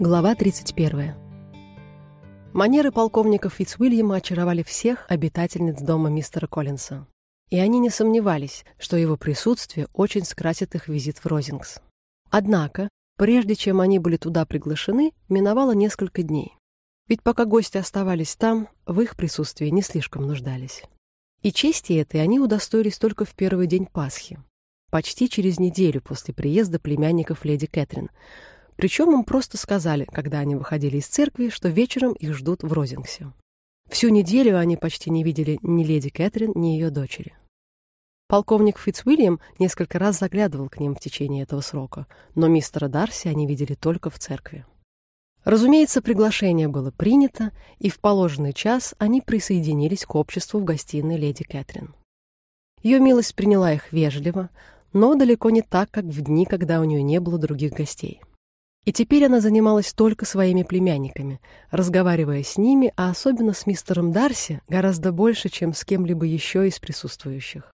Глава 31. Манеры полковника Фитцвильяма очаровали всех обитательниц дома мистера Коллинса. И они не сомневались, что его присутствие очень скрасит их визит в Розингс. Однако, прежде чем они были туда приглашены, миновало несколько дней. Ведь пока гости оставались там, в их присутствии не слишком нуждались. И чести этой они удостоились только в первый день Пасхи, почти через неделю после приезда племянников леди Кэтрин. Причем им просто сказали, когда они выходили из церкви, что вечером их ждут в Розингсе. Всю неделю они почти не видели ни леди Кэтрин, ни ее дочери. Полковник Фитцвильям несколько раз заглядывал к ним в течение этого срока, но мистера Дарси они видели только в церкви. Разумеется, приглашение было принято, и в положенный час они присоединились к обществу в гостиной леди Кэтрин. Ее милость приняла их вежливо, но далеко не так, как в дни, когда у нее не было других гостей. И теперь она занималась только своими племянниками, разговаривая с ними, а особенно с мистером Дарси, гораздо больше, чем с кем-либо еще из присутствующих.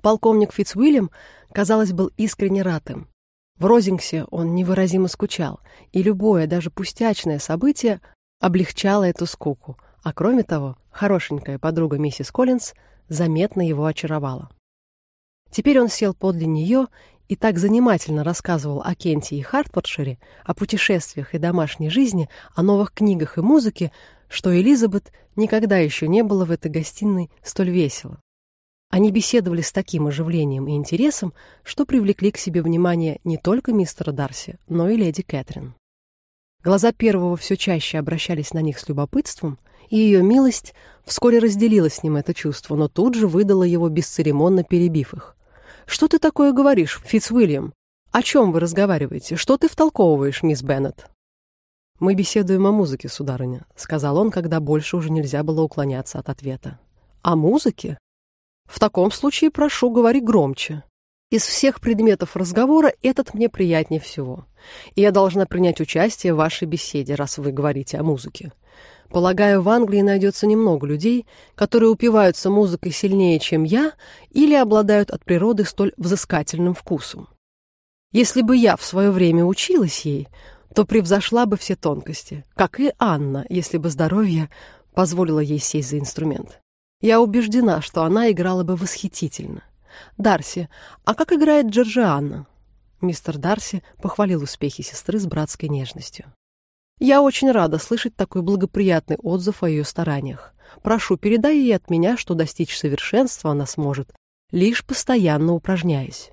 Полковник Фитцвильям, казалось, был искренне рад им. В Розингсе он невыразимо скучал, и любое, даже пустячное событие облегчало эту скуку, а кроме того, хорошенькая подруга миссис Коллинз заметно его очаровала. Теперь он сел подле нее и так занимательно рассказывал о Кенте и Хартфордшире, о путешествиях и домашней жизни, о новых книгах и музыке, что Элизабет никогда еще не было в этой гостиной столь весело. Они беседовали с таким оживлением и интересом, что привлекли к себе внимание не только мистера Дарси, но и леди Кэтрин. Глаза первого все чаще обращались на них с любопытством, и ее милость вскоре разделила с ним это чувство, но тут же выдала его бесцеремонно перебив их. «Что ты такое говоришь, Фитцвильям? О чем вы разговариваете? Что ты втолковываешь, мисс Беннет?» «Мы беседуем о музыке, сударыня», — сказал он, когда больше уже нельзя было уклоняться от ответа. «О музыке? В таком случае прошу, говори громче. Из всех предметов разговора этот мне приятнее всего. И я должна принять участие в вашей беседе, раз вы говорите о музыке. Полагаю, в Англии найдется немного людей, которые упиваются музыкой сильнее, чем я, или обладают от природы столь взыскательным вкусом. Если бы я в свое время училась ей, то превзошла бы все тонкости, как и Анна, если бы здоровье позволило ей сесть за инструмент. Я убеждена, что она играла бы восхитительно. Дарси, а как играет Джорджианна? Мистер Дарси похвалил успехи сестры с братской нежностью. Я очень рада слышать такой благоприятный отзыв о ее стараниях. Прошу, передай ей от меня, что достичь совершенства она сможет, лишь постоянно упражняясь.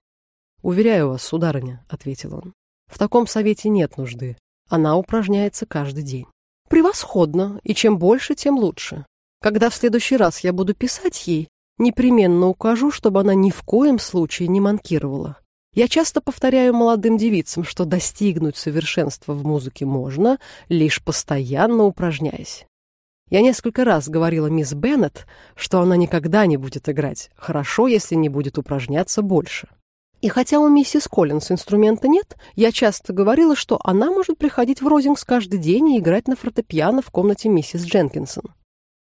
«Уверяю вас, сударыня», — ответил он, — «в таком совете нет нужды. Она упражняется каждый день». «Превосходно, и чем больше, тем лучше. Когда в следующий раз я буду писать ей, непременно укажу, чтобы она ни в коем случае не манкировала. Я часто повторяю молодым девицам, что достигнуть совершенства в музыке можно, лишь постоянно упражняясь. Я несколько раз говорила мисс Беннет, что она никогда не будет играть, хорошо, если не будет упражняться больше. И хотя у миссис Коллинс инструмента нет, я часто говорила, что она может приходить в Розингс каждый день и играть на фортепиано в комнате миссис Дженкинсон.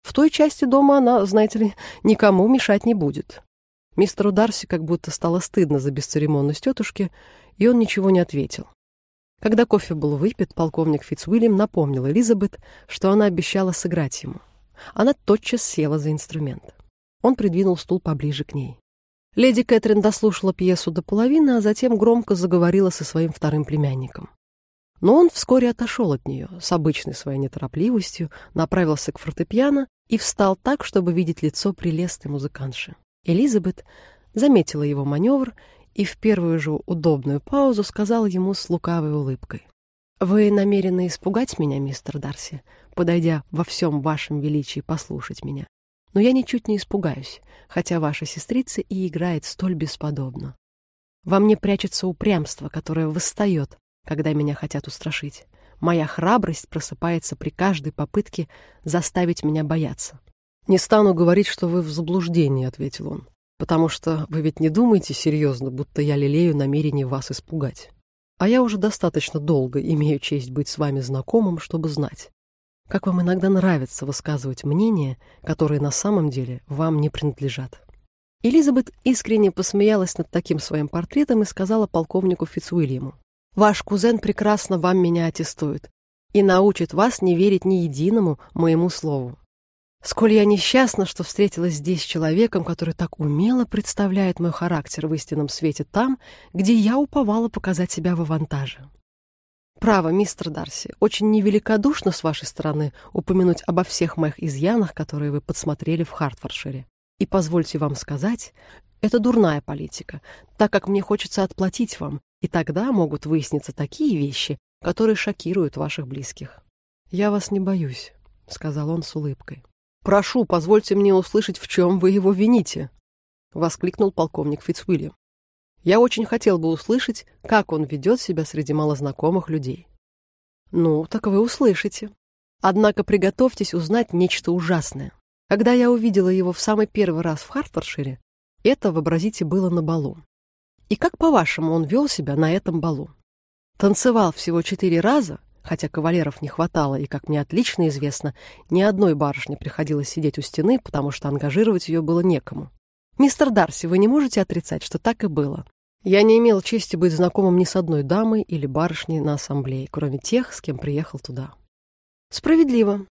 В той части дома она, знаете ли, никому мешать не будет. Мистеру Дарси как будто стало стыдно за бесцеремонность тетушки, и он ничего не ответил. Когда кофе был выпит, полковник Фитцуильям напомнил Элизабет, что она обещала сыграть ему. Она тотчас села за инструмент. Он придвинул стул поближе к ней. Леди Кэтрин дослушала пьесу до половины, а затем громко заговорила со своим вторым племянником. Но он вскоре отошел от нее, с обычной своей неторопливостью, направился к фортепиано и встал так, чтобы видеть лицо прелестной музыкантши. Элизабет заметила его маневр и в первую же удобную паузу сказала ему с лукавой улыбкой. «Вы намерены испугать меня, мистер Дарси, подойдя во всем вашем величии послушать меня. Но я ничуть не испугаюсь, хотя ваша сестрица и играет столь бесподобно. Во мне прячется упрямство, которое восстает, когда меня хотят устрашить. Моя храбрость просыпается при каждой попытке заставить меня бояться. «Не стану говорить, что вы в заблуждении», — ответил он. «Потому что вы ведь не думаете серьезно, будто я лелею намерение вас испугать. А я уже достаточно долго имею честь быть с вами знакомым, чтобы знать, как вам иногда нравится высказывать мнения, которые на самом деле вам не принадлежат». Элизабет искренне посмеялась над таким своим портретом и сказала полковнику Фицуильяму. «Ваш кузен прекрасно вам меня аттестует. и научит вас не верить ни единому моему слову. Сколь я несчастна, что встретилась здесь с человеком, который так умело представляет мой характер в истинном свете там, где я уповала показать себя в авантаже. Право, мистер Дарси, очень невеликодушно с вашей стороны упомянуть обо всех моих изъянах, которые вы подсмотрели в Хартфоршире. И позвольте вам сказать, это дурная политика, так как мне хочется отплатить вам, и тогда могут выясниться такие вещи, которые шокируют ваших близких. Я вас не боюсь, сказал он с улыбкой. Прошу, позвольте мне услышать, в чем вы его вините, воскликнул полковник Фицуильям. Я очень хотел бы услышать, как он ведет себя среди малознакомых людей. Ну, так вы услышите. Однако приготовьтесь узнать нечто ужасное. Когда я увидела его в самый первый раз в Хартфоршире, это, вообразите, было на балу. И как, по-вашему, он вел себя на этом балу? Танцевал всего четыре раза, хотя кавалеров не хватало, и, как мне отлично известно, ни одной барышне приходилось сидеть у стены, потому что ангажировать ее было некому. Мистер Дарси, вы не можете отрицать, что так и было. Я не имел чести быть знакомым ни с одной дамой или барышней на ассамблее, кроме тех, с кем приехал туда. Справедливо.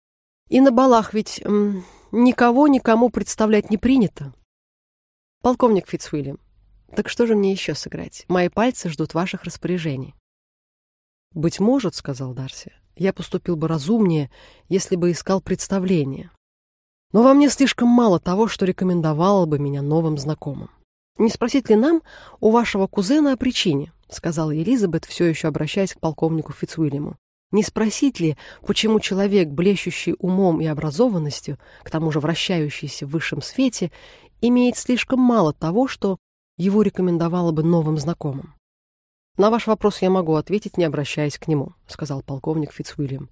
И на балах ведь м, никого никому представлять не принято. Полковник Фицуильям, так что же мне еще сыграть? Мои пальцы ждут ваших распоряжений. Быть может, сказал Дарси, я поступил бы разумнее, если бы искал представление. Но во мне слишком мало того, что рекомендовало бы меня новым знакомым. Не спросить ли нам у вашего кузена о причине, сказала Элизабет, все еще обращаясь к полковнику Фицуильяму. Не спросить ли, почему человек, блещущий умом и образованностью, к тому же вращающийся в высшем свете, имеет слишком мало того, что его рекомендовало бы новым знакомым? На ваш вопрос я могу ответить, не обращаясь к нему, сказал полковник Фицуильям.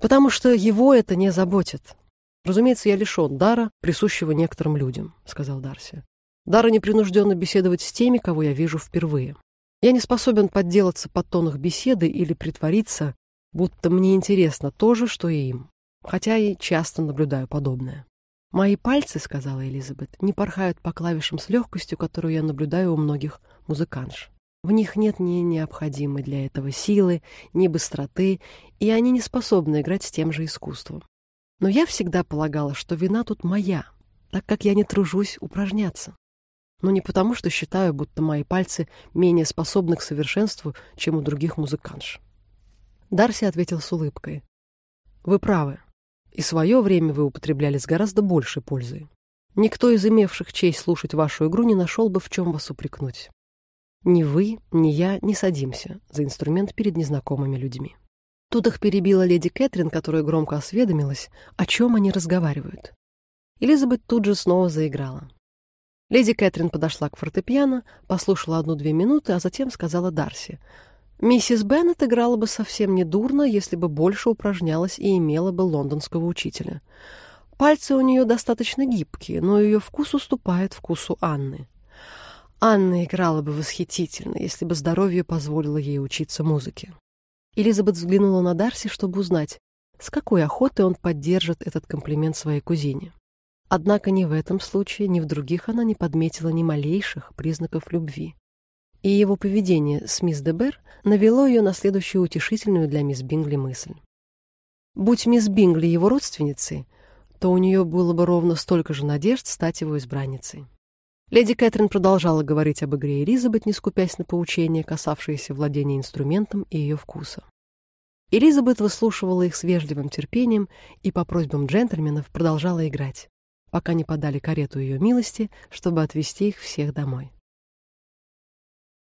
Потому что его это не заботит. Разумеется, я лишен дара, присущего некоторым людям, сказал Дарси. Дара непринужденно беседовать с теми, кого я вижу впервые. Я не способен подделаться под тон их беседы или притвориться, будто мне интересно то же, что и им, хотя и часто наблюдаю подобное. Мои пальцы, сказала Элизабет, не порхают по клавишам с легкостью, которую я наблюдаю у многих музыкантш. В них нет ни необходимой для этого силы, ни быстроты, и они не способны играть с тем же искусством. Но я всегда полагала, что вина тут моя, так как я не тружусь упражняться. Но не потому, что считаю, будто мои пальцы менее способны к совершенству, чем у других музыкантш. Дарси ответил с улыбкой. Вы правы. И свое время вы употребляли с гораздо большей пользой. Никто из имевших честь слушать вашу игру не нашел бы в чем вас упрекнуть. Ни вы, ни я не садимся за инструмент перед незнакомыми людьми. Тут их перебила леди Кэтрин, которая громко осведомилась, о чем они разговаривают. Элизабет тут же снова заиграла. Леди Кэтрин подошла к фортепиано, послушала одну-две минуты, а затем сказала Дарси: "Миссис Беннет играла бы совсем недурно, если бы больше упражнялась и имела бы лондонского учителя. Пальцы у нее достаточно гибкие, но ее вкус уступает вкусу Анны. Анна играла бы восхитительно, если бы здоровье позволило ей учиться музыке. Элизабет взглянула на Дарси, чтобы узнать, с какой охотой он поддержит этот комплимент своей кузине. Однако ни в этом случае, ни в других она не подметила ни малейших признаков любви. И его поведение с мисс Дебер навело ее на следующую утешительную для мисс Бингли мысль. Будь мисс Бингли его родственницей, то у нее было бы ровно столько же надежд стать его избранницей. Леди Кэтрин продолжала говорить об игре Элизабет, не скупясь на поучения, касавшиеся владения инструментом и ее вкуса. Элизабет выслушивала их с вежливым терпением и по просьбам джентльменов продолжала играть, пока не подали карету ее милости, чтобы отвезти их всех домой.